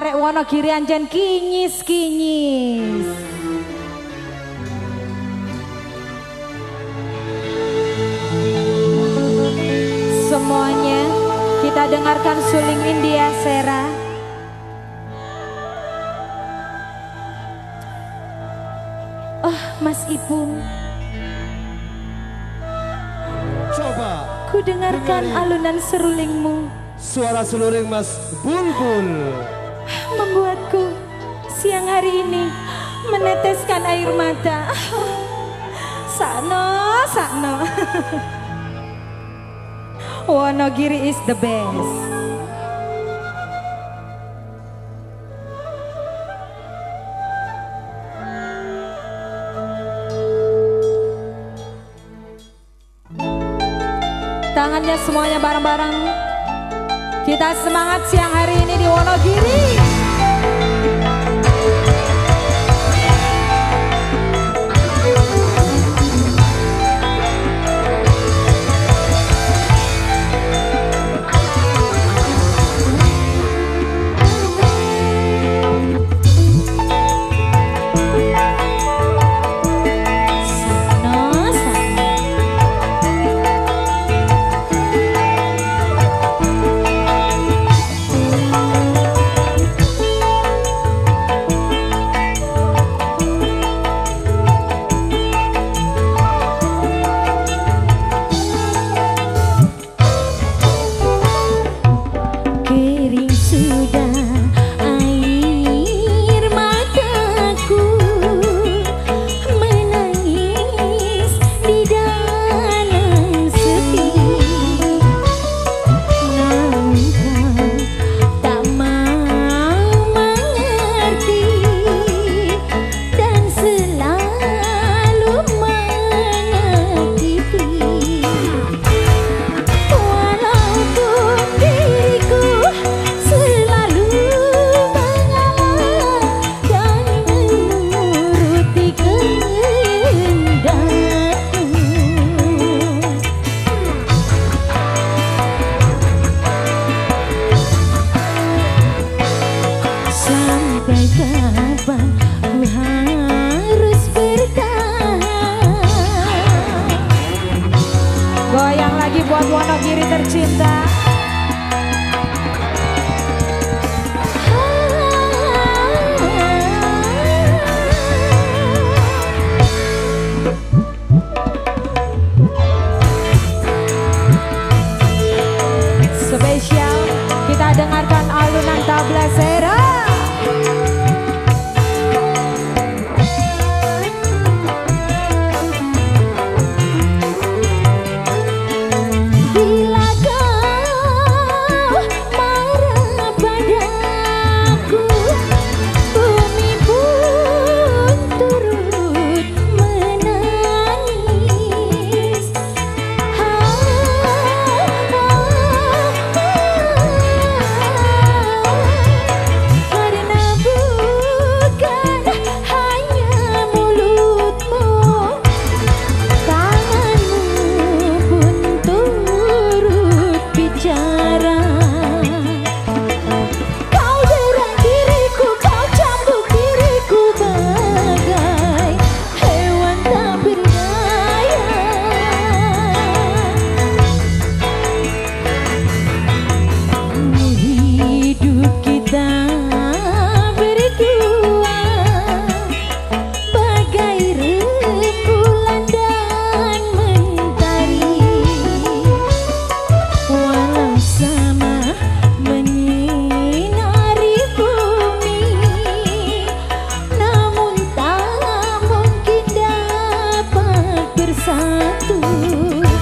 arek Wonogiri anjen kinyis-kinyis. Semuanya kita dengarkan suling India Sera. Oh, Mas Ipung. Coba Ku dengarkan alunan serulingmu suara seluring Mas Bulbul. Membuatku siang hari ini meneteskan air mata. Sakno, sakno. Wonogiri is the best. Tangannya semuanya bareng-bareng. Kita semangat siang hari ini di Wonogiri. You.